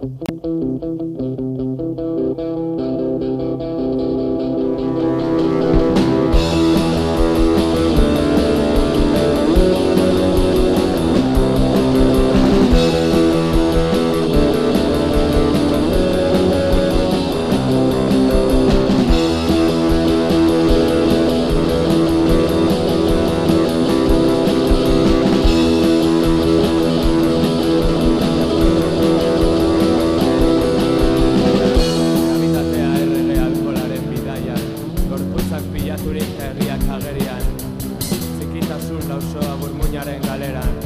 Mm-hmm. oso agur muñaren galeran